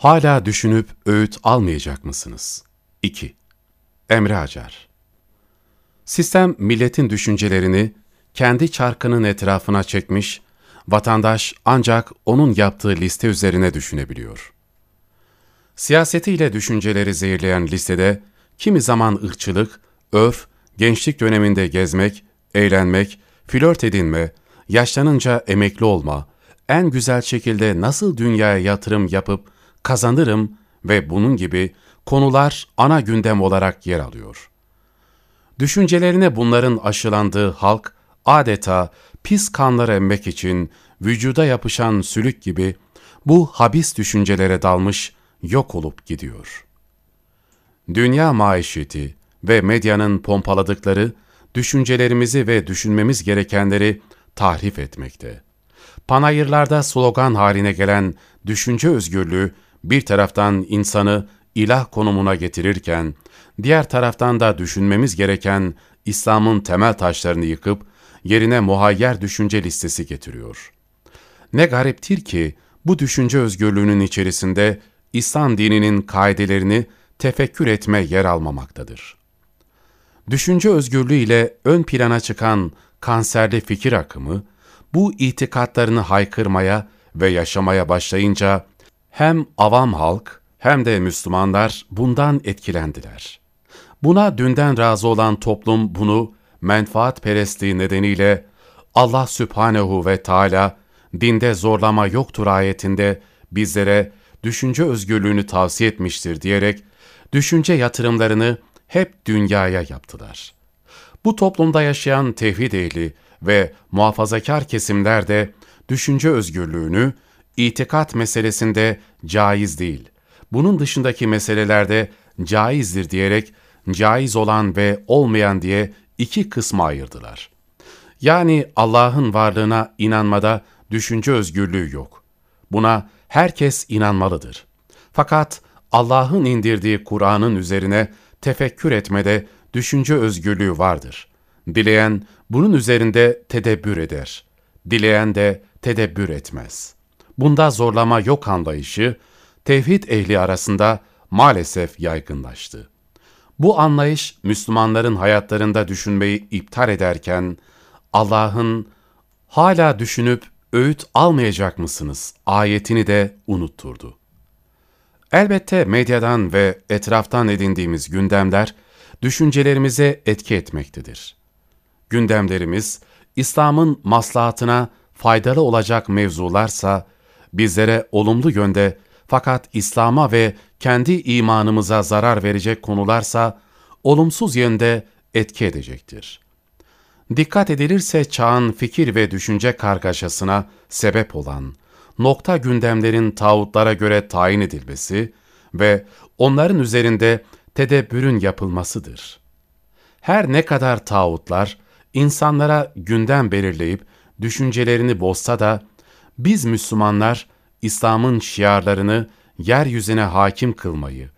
Hala düşünüp öğüt almayacak mısınız? 2. Emre Acar Sistem milletin düşüncelerini kendi çarkının etrafına çekmiş, vatandaş ancak onun yaptığı liste üzerine düşünebiliyor. Siyasetiyle düşünceleri zehirleyen listede kimi zaman ırkçılık, örf, gençlik döneminde gezmek, eğlenmek, flört edinme, yaşlanınca emekli olma, en güzel şekilde nasıl dünyaya yatırım yapıp kazanırım ve bunun gibi konular ana gündem olarak yer alıyor. Düşüncelerine bunların aşılandığı halk adeta pis kanlar emmek için vücuda yapışan sülük gibi bu habis düşüncelere dalmış yok olup gidiyor. Dünya maişeti ve medyanın pompaladıkları düşüncelerimizi ve düşünmemiz gerekenleri tahrif etmekte. Panayırlarda slogan haline gelen düşünce özgürlüğü bir taraftan insanı ilah konumuna getirirken, diğer taraftan da düşünmemiz gereken İslam'ın temel taşlarını yıkıp yerine muhayyer düşünce listesi getiriyor. Ne gariptir ki bu düşünce özgürlüğünün içerisinde İslam dininin kaidelerini tefekkür etme yer almamaktadır. Düşünce özgürlüğü ile ön plana çıkan kanserli fikir akımı, bu itikatlarını haykırmaya ve yaşamaya başlayınca hem avam halk hem de Müslümanlar bundan etkilendiler. Buna dünden razı olan toplum bunu menfaat perestliği nedeniyle Allah Sübhanehu ve Teala dinde zorlama yoktur ayetinde bizlere düşünce özgürlüğünü tavsiye etmiştir diyerek düşünce yatırımlarını hep dünyaya yaptılar. Bu toplumda yaşayan tevhid ehli ve muhafazakar kesimler de düşünce özgürlüğünü itikat meselesinde caiz değil, bunun dışındaki meselelerde caizdir diyerek caiz olan ve olmayan diye iki kısma ayırdılar. Yani Allah'ın varlığına inanmada düşünce özgürlüğü yok. Buna herkes inanmalıdır. Fakat Allah'ın indirdiği Kur'an'ın üzerine tefekkür etmede düşünce özgürlüğü vardır. Dileyen bunun üzerinde tedebbür eder. Dileyen de tedebbür etmez. Bunda zorlama yok anlayışı, tevhid ehli arasında maalesef yaygınlaştı. Bu anlayış Müslümanların hayatlarında düşünmeyi iptal ederken Allah'ın hala düşünüp öğüt almayacak mısınız ayetini de unutturdu. Elbette medyadan ve etraftan edindiğimiz gündemler düşüncelerimize etki etmektedir. Gündemlerimiz İslam'ın maslahatına faydalı olacak mevzularsa bizlere olumlu yönde fakat İslam'a ve kendi imanımıza zarar verecek konularsa olumsuz yönde etki edecektir. Dikkat edilirse çağın fikir ve düşünce kargaşasına sebep olan nokta gündemlerin tağutlara göre tayin edilmesi ve onların üzerinde tedebbürün yapılmasıdır. Her ne kadar tağutlar insanlara gündem belirleyip düşüncelerini bozsa da biz Müslümanlar İslam'ın şiarlarını yeryüzüne hakim kılmayı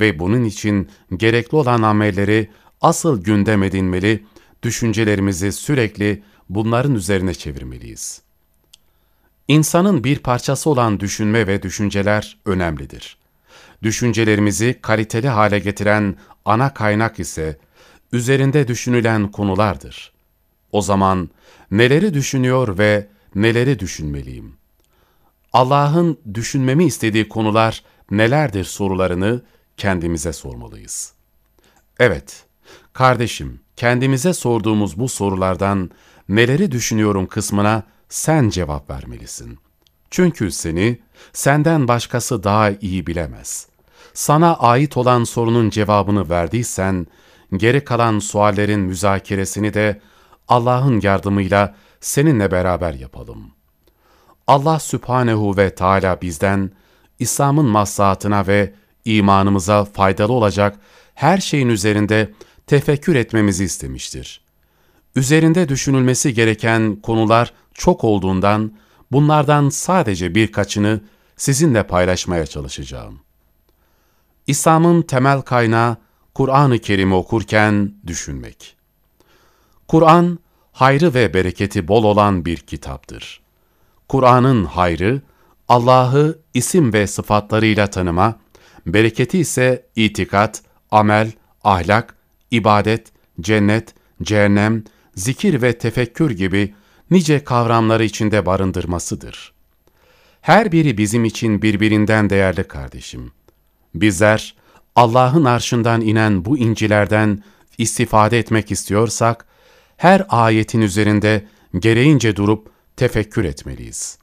ve bunun için gerekli olan amelleri asıl gündem edinmeli, düşüncelerimizi sürekli bunların üzerine çevirmeliyiz. İnsanın bir parçası olan düşünme ve düşünceler önemlidir. Düşüncelerimizi kaliteli hale getiren ana kaynak ise üzerinde düşünülen konulardır. O zaman neleri düşünüyor ve neleri düşünmeliyim? Allah'ın düşünmemi istediği konular nelerdir sorularını kendimize sormalıyız. Evet, kardeşim, kendimize sorduğumuz bu sorulardan neleri düşünüyorum kısmına sen cevap vermelisin. Çünkü seni senden başkası daha iyi bilemez. Sana ait olan sorunun cevabını verdiysen, geri kalan suallerin müzakeresini de Allah'ın yardımıyla seninle beraber yapalım. Allah Sübhanehu ve Teala bizden İslam'ın maslahatına ve imanımıza faydalı olacak her şeyin üzerinde tefekkür etmemizi istemiştir. Üzerinde düşünülmesi gereken konular çok olduğundan bunlardan sadece birkaçını sizinle paylaşmaya çalışacağım. İslam'ın temel kaynağı Kur'an-ı Kerim'i okurken düşünmek. Kur'an, hayrı ve bereketi bol olan bir kitaptır. Kur'an'ın hayrı, Allah'ı isim ve sıfatlarıyla tanıma, bereketi ise itikat, amel, ahlak, ibadet, cennet, cehennem, zikir ve tefekkür gibi nice kavramları içinde barındırmasıdır. Her biri bizim için birbirinden değerli kardeşim. Bizler Allah'ın arşından inen bu incilerden istifade etmek istiyorsak, her ayetin üzerinde gereğince durup tefekkür etmeliyiz.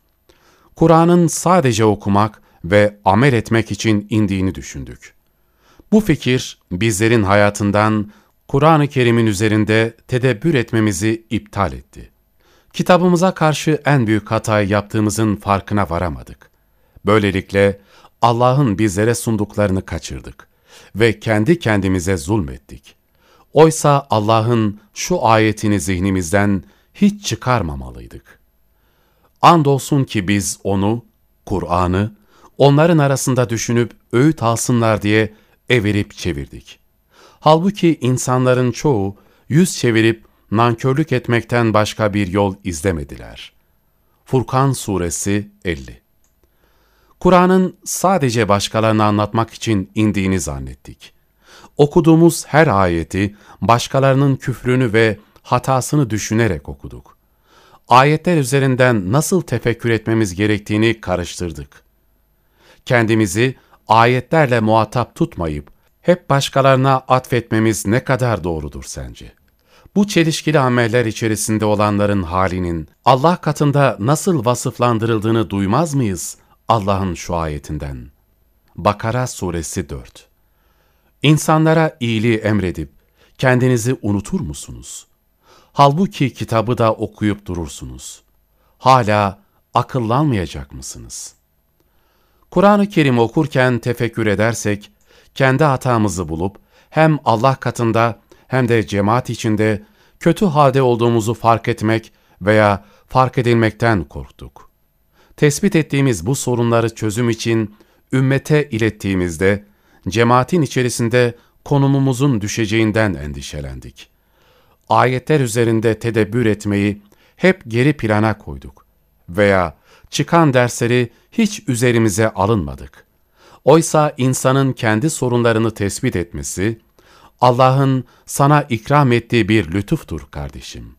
Kur'an'ın sadece okumak ve amel etmek için indiğini düşündük. Bu fikir bizlerin hayatından Kur'an-ı Kerim'in üzerinde tedebbür etmemizi iptal etti. Kitabımıza karşı en büyük hatayı yaptığımızın farkına varamadık. Böylelikle Allah'ın bizlere sunduklarını kaçırdık ve kendi kendimize zulmettik. Oysa Allah'ın şu ayetini zihnimizden hiç çıkarmamalıydık. Andolsun ki biz onu, Kur'an'ı, onların arasında düşünüp öğüt alsınlar diye evirip çevirdik. Halbuki insanların çoğu yüz çevirip nankörlük etmekten başka bir yol izlemediler. Furkan Suresi 50 Kur'an'ın sadece başkalarına anlatmak için indiğini zannettik. Okuduğumuz her ayeti başkalarının küfrünü ve hatasını düşünerek okuduk. Ayetler üzerinden nasıl tefekkür etmemiz gerektiğini karıştırdık. Kendimizi ayetlerle muhatap tutmayıp hep başkalarına atfetmemiz ne kadar doğrudur sence? Bu çelişkili ameller içerisinde olanların halinin Allah katında nasıl vasıflandırıldığını duymaz mıyız Allah'ın şu ayetinden? Bakara Suresi 4 İnsanlara iyiliği emredip kendinizi unutur musunuz? Halbuki kitabı da okuyup durursunuz. Hala akıllanmayacak mısınız? Kur'an-ı Kerim okurken tefekkür edersek, kendi hatamızı bulup hem Allah katında hem de cemaat içinde kötü halde olduğumuzu fark etmek veya fark edilmekten korktuk. Tespit ettiğimiz bu sorunları çözüm için ümmete ilettiğimizde cemaatin içerisinde konumumuzun düşeceğinden endişelendik. Ayetler üzerinde tedebbür etmeyi hep geri plana koyduk veya çıkan dersleri hiç üzerimize alınmadık. Oysa insanın kendi sorunlarını tespit etmesi, Allah'ın sana ikram ettiği bir lütuftur kardeşim.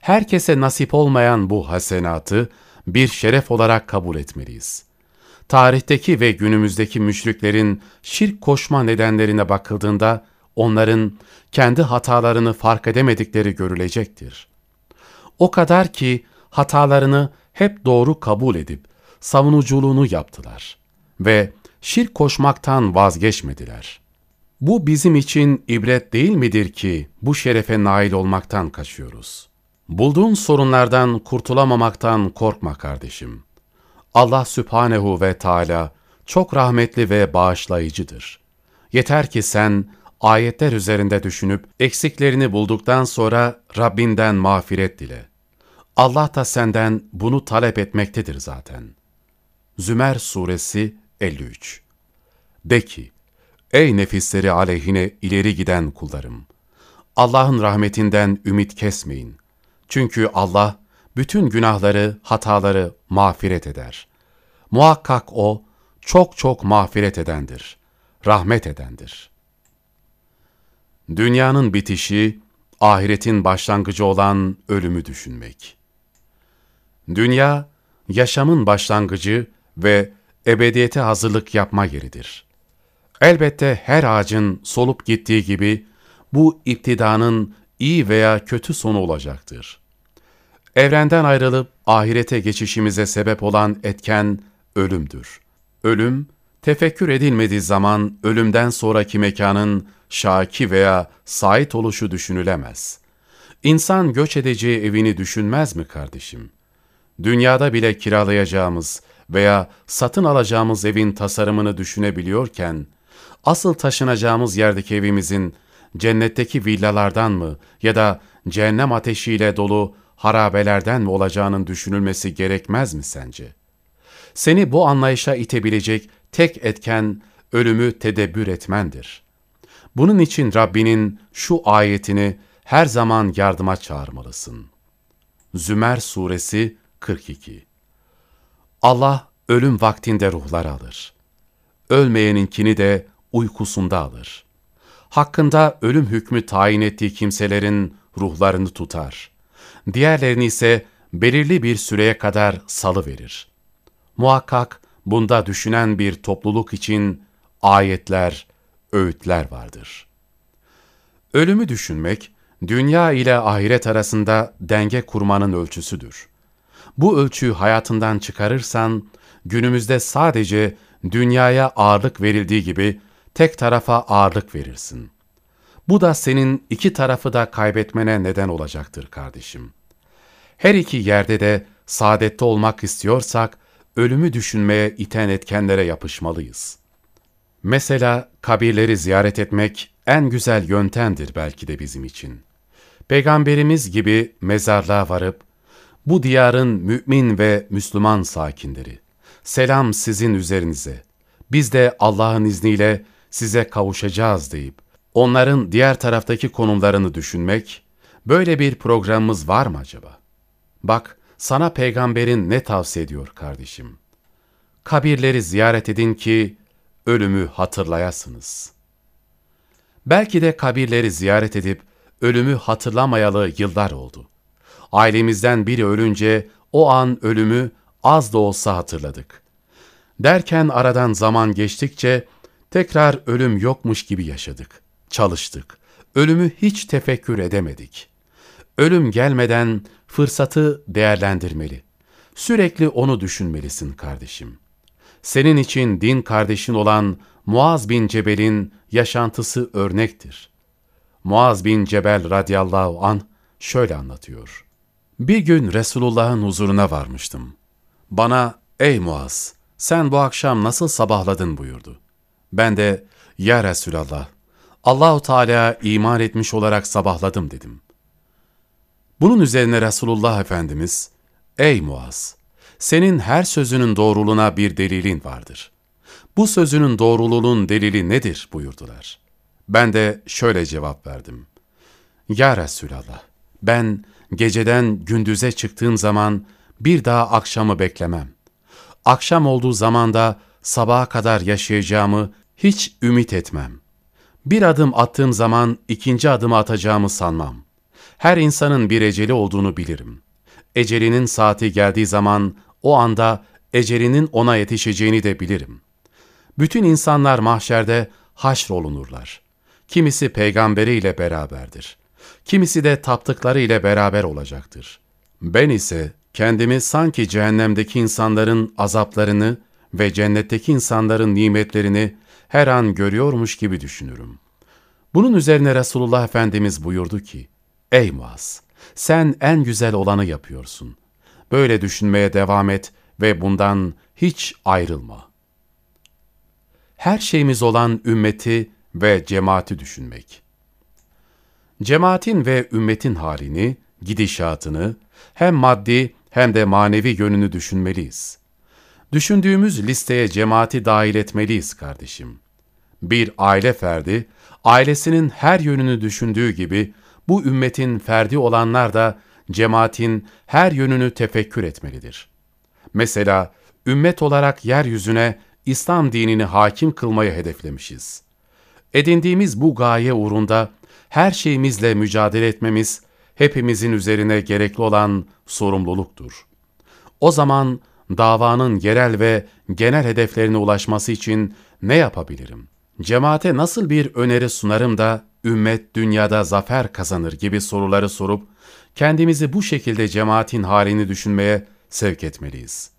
Herkese nasip olmayan bu hasenatı bir şeref olarak kabul etmeliyiz. Tarihteki ve günümüzdeki müşriklerin şirk koşma nedenlerine bakıldığında onların kendi hatalarını fark edemedikleri görülecektir. O kadar ki hatalarını hep doğru kabul edip savunuculuğunu yaptılar ve şirk koşmaktan vazgeçmediler. Bu bizim için ibret değil midir ki bu şerefe nail olmaktan kaçıyoruz? Bulduğun sorunlardan kurtulamamaktan korkma kardeşim. Allah Sübhanehu ve Teala çok rahmetli ve bağışlayıcıdır. Yeter ki sen ayetler üzerinde düşünüp eksiklerini bulduktan sonra Rabbinden mağfiret dile. Allah da senden bunu talep etmektedir zaten. Zümer Suresi 53 De ki, ey nefisleri aleyhine ileri giden kullarım! Allah'ın rahmetinden ümit kesmeyin. Çünkü Allah bütün günahları, hataları mağfiret eder. Muhakkak O çok çok mağfiret edendir, rahmet edendir. Dünyanın bitişi, ahiretin başlangıcı olan ölümü düşünmek. Dünya, yaşamın başlangıcı ve ebediyete hazırlık yapma yeridir. Elbette her ağacın solup gittiği gibi bu iptidanın iyi veya kötü sonu olacaktır. Evrenden ayrılıp ahirete geçişimize sebep olan etken ölümdür. Ölüm, tefekkür edilmediği zaman ölümden sonraki mekanın şaki veya sait oluşu düşünülemez. İnsan göç edeceği evini düşünmez mi kardeşim? Dünyada bile kiralayacağımız veya satın alacağımız evin tasarımını düşünebiliyorken, asıl taşınacağımız yerdeki evimizin cennetteki villalardan mı ya da cehennem ateşiyle dolu harabelerden olacağının düşünülmesi gerekmez mi sence? Seni bu anlayışa itebilecek tek etken ölümü tedebbür etmendir. Bunun için Rabbinin şu ayetini her zaman yardıma çağırmalısın. Zümer Suresi 42 Allah ölüm vaktinde ruhlar alır. Ölmeyeninkini de uykusunda alır. Hakkında ölüm hükmü tayin ettiği kimselerin ruhlarını tutar. Diğerlerini ise belirli bir süreye kadar salı verir. Muhakkak bunda düşünen bir topluluk için ayetler, öğütler vardır. Ölümü düşünmek, dünya ile ahiret arasında denge kurmanın ölçüsüdür. Bu ölçüyü hayatından çıkarırsan, günümüzde sadece dünyaya ağırlık verildiği gibi tek tarafa ağırlık verirsin. Bu da senin iki tarafı da kaybetmene neden olacaktır kardeşim. Her iki yerde de saadette olmak istiyorsak, ölümü düşünmeye iten etkenlere yapışmalıyız. Mesela kabirleri ziyaret etmek en güzel yöntemdir belki de bizim için. Peygamberimiz gibi mezarlığa varıp, bu diyarın mümin ve Müslüman sakinleri, selam sizin üzerinize, biz de Allah'ın izniyle size kavuşacağız deyip, onların diğer taraftaki konumlarını düşünmek, böyle bir programımız var mı acaba? Bak, sana peygamberin ne tavsiye ediyor kardeşim? Kabirleri ziyaret edin ki ölümü hatırlayasınız. Belki de kabirleri ziyaret edip ölümü hatırlamayalı yıllar oldu. Ailemizden biri ölünce o an ölümü az da olsa hatırladık. Derken aradan zaman geçtikçe tekrar ölüm yokmuş gibi yaşadık, çalıştık. Ölümü hiç tefekkür edemedik. Ölüm gelmeden fırsatı değerlendirmeli. Sürekli onu düşünmelisin kardeşim. Senin için din kardeşin olan Muaz bin Cebel'in yaşantısı örnektir. Muaz bin Cebel radıyallahu an şöyle anlatıyor. Bir gün Resulullah'ın huzuruna varmıştım. Bana, ey Muaz, sen bu akşam nasıl sabahladın buyurdu. Ben de, ya Resulallah, Allahu Teala iman etmiş olarak sabahladım dedim. Bunun üzerine Resulullah Efendimiz, ey Muaz, senin her sözünün doğruluğuna bir delilin vardır. Bu sözünün doğruluğunun delili nedir buyurdular. Ben de şöyle cevap verdim. Ya Resulallah, ben geceden gündüze çıktığım zaman bir daha akşamı beklemem. Akşam olduğu zaman da sabaha kadar yaşayacağımı hiç ümit etmem. Bir adım attığım zaman ikinci adımı atacağımı sanmam. Her insanın bir eceli olduğunu bilirim. Ecelinin saati geldiği zaman o anda ecelinin ona yetişeceğini de bilirim. Bütün insanlar mahşerde haşrolunurlar. Kimisi peygamberiyle beraberdir. Kimisi de taptıkları ile beraber olacaktır. Ben ise kendimi sanki cehennemdeki insanların azaplarını ve cennetteki insanların nimetlerini her an görüyormuş gibi düşünürüm. Bunun üzerine Resulullah Efendimiz buyurdu ki, Ey Muaz! Sen en güzel olanı yapıyorsun. Böyle düşünmeye devam et ve bundan hiç ayrılma. Her şeyimiz olan ümmeti ve cemaati düşünmek. Cemaatin ve ümmetin halini, gidişatını, hem maddi hem de manevi yönünü düşünmeliyiz. Düşündüğümüz listeye cemaati dahil etmeliyiz kardeşim. Bir aile ferdi, ailesinin her yönünü düşündüğü gibi, bu ümmetin ferdi olanlar da cemaatin her yönünü tefekkür etmelidir. Mesela ümmet olarak yeryüzüne İslam dinini hakim kılmayı hedeflemişiz. Edindiğimiz bu gaye uğrunda her şeyimizle mücadele etmemiz hepimizin üzerine gerekli olan sorumluluktur. O zaman davanın yerel ve genel hedeflerine ulaşması için ne yapabilirim? Cemaate nasıl bir öneri sunarım da ümmet dünyada zafer kazanır gibi soruları sorup kendimizi bu şekilde cemaatin halini düşünmeye sevk etmeliyiz.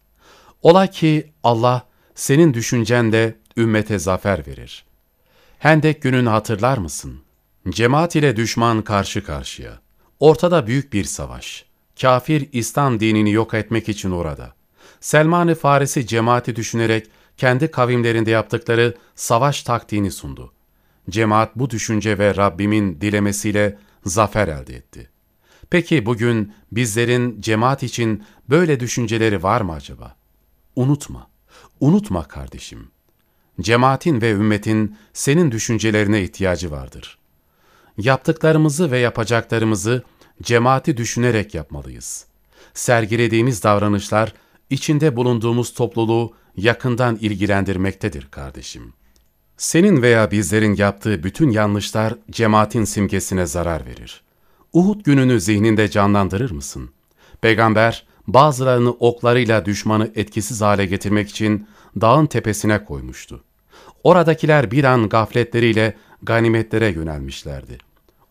Ola ki Allah senin düşüncen de ümmete zafer verir. Hendek gününü hatırlar mısın? Cemaat ile düşman karşı karşıya. Ortada büyük bir savaş. Kafir İslam dinini yok etmek için orada. Selman-ı Farisi cemaati düşünerek kendi kavimlerinde yaptıkları savaş taktiğini sundu. Cemaat bu düşünce ve Rabbimin dilemesiyle zafer elde etti. Peki bugün bizlerin cemaat için böyle düşünceleri var mı acaba? Unutma, unutma kardeşim. Cemaatin ve ümmetin senin düşüncelerine ihtiyacı vardır. Yaptıklarımızı ve yapacaklarımızı cemaati düşünerek yapmalıyız. Sergilediğimiz davranışlar, içinde bulunduğumuz topluluğu yakından ilgilendirmektedir kardeşim. Senin veya bizlerin yaptığı bütün yanlışlar cemaatin simgesine zarar verir. Uhud gününü zihninde canlandırır mısın? Peygamber bazılarını oklarıyla düşmanı etkisiz hale getirmek için dağın tepesine koymuştu. Oradakiler bir an gafletleriyle ganimetlere yönelmişlerdi.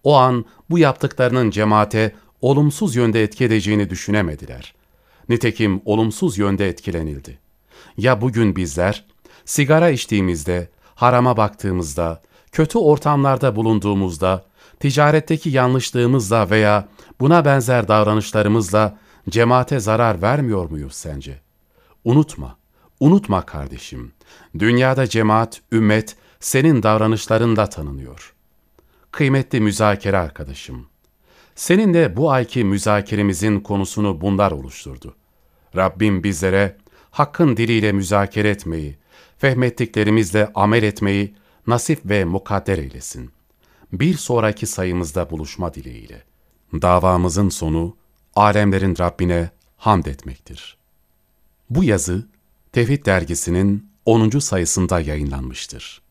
O an bu yaptıklarının cemaate olumsuz yönde etki edeceğini düşünemediler. Nitekim olumsuz yönde etkilenildi. Ya bugün bizler sigara içtiğimizde, harama baktığımızda, kötü ortamlarda bulunduğumuzda, ticaretteki yanlışlığımızla veya buna benzer davranışlarımızla cemaate zarar vermiyor muyuz sence? Unutma, unutma kardeşim. Dünyada cemaat, ümmet senin davranışlarınla tanınıyor. Kıymetli müzakere arkadaşım, seninle bu ayki müzakeremizin konusunu bunlar oluşturdu. Rabbim bizlere hakkın diliyle müzakere etmeyi, fehmettiklerimizle amel etmeyi nasip ve mukadder eylesin. Bir sonraki sayımızda buluşma dileğiyle. Davamızın sonu, alemlerin Rabbine hamd etmektir. Bu yazı, Tevhid dergisinin 10. sayısında yayınlanmıştır.